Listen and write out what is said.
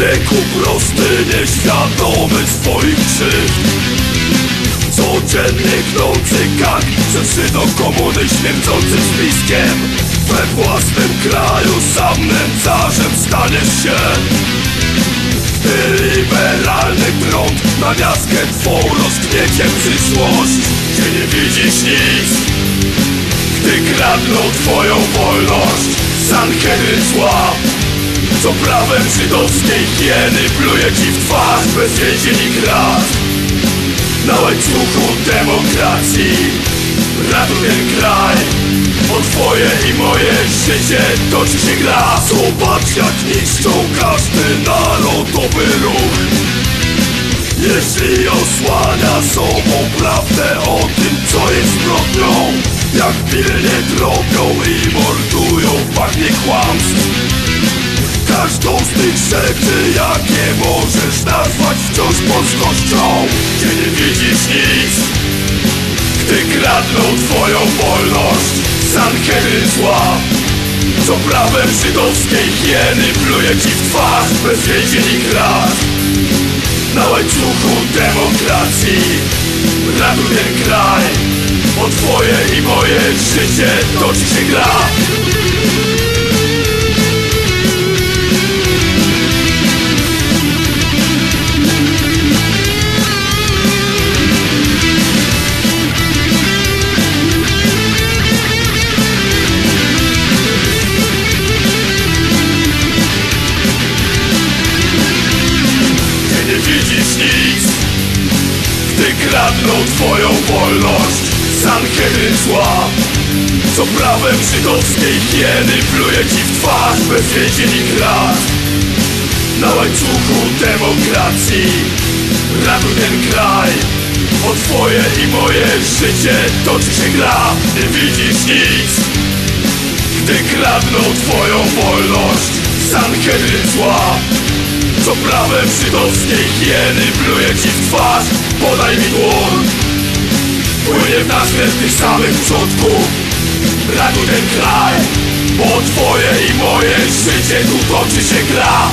Człowieku prosty, nieświadomy swoich krzywd. Codziennie gnący gang Ze do komuny śmierdzącym spiskiem We własnym kraju sam nędzarzem staniesz się. Liberalny prąd na miastkę twą rozgniecie przyszłość. Gdzie nie widzisz nic Gdy kradną twoją wolność. Sanhedryn zła co prawem żydowskiej hieny pluje ci w twarz bez więzień i krat. Na łańcuchu demokracji Ratuj ten kraj. Bo twoje i moje życie toczy się gra. Zobacz jak niszczą każdy narodowy ruch. Jeśli osłania sobą prawdę o tym co jest zbrodnią Jak pilnie drobią i mordują w kłamstw Każdą z tych rzeczy, jakie możesz nazwać wciąż polskością. Gdzie nie widzisz nic. Gdy kradną twoją wolność Sanhedryn zła. Co prawem żydowskiej hieny pluje ci w twarz bez więzień i krat. Na łańcuchu demokracji Ratuj ten kraj Bo twoje i moje życie toczy się gra kradną twoją wolność. Sanhedryn zła. Co prawem żydowskiej hieny pluje ci w twarz bez więzień i krat Na łańcuchu demokracji Ratuj ten kraj. O twoje i moje życie toczy się gra. Nie widzisz nic. Gdy kradną twoją wolność Sanhedryn zła co prawem żydowskiej hieny pluje ci w twarz. Podaj mi dłoń. Płynie w nas tych samych przodków Ratuj ten kraj Bo twoje i moje życie tu toczy się gra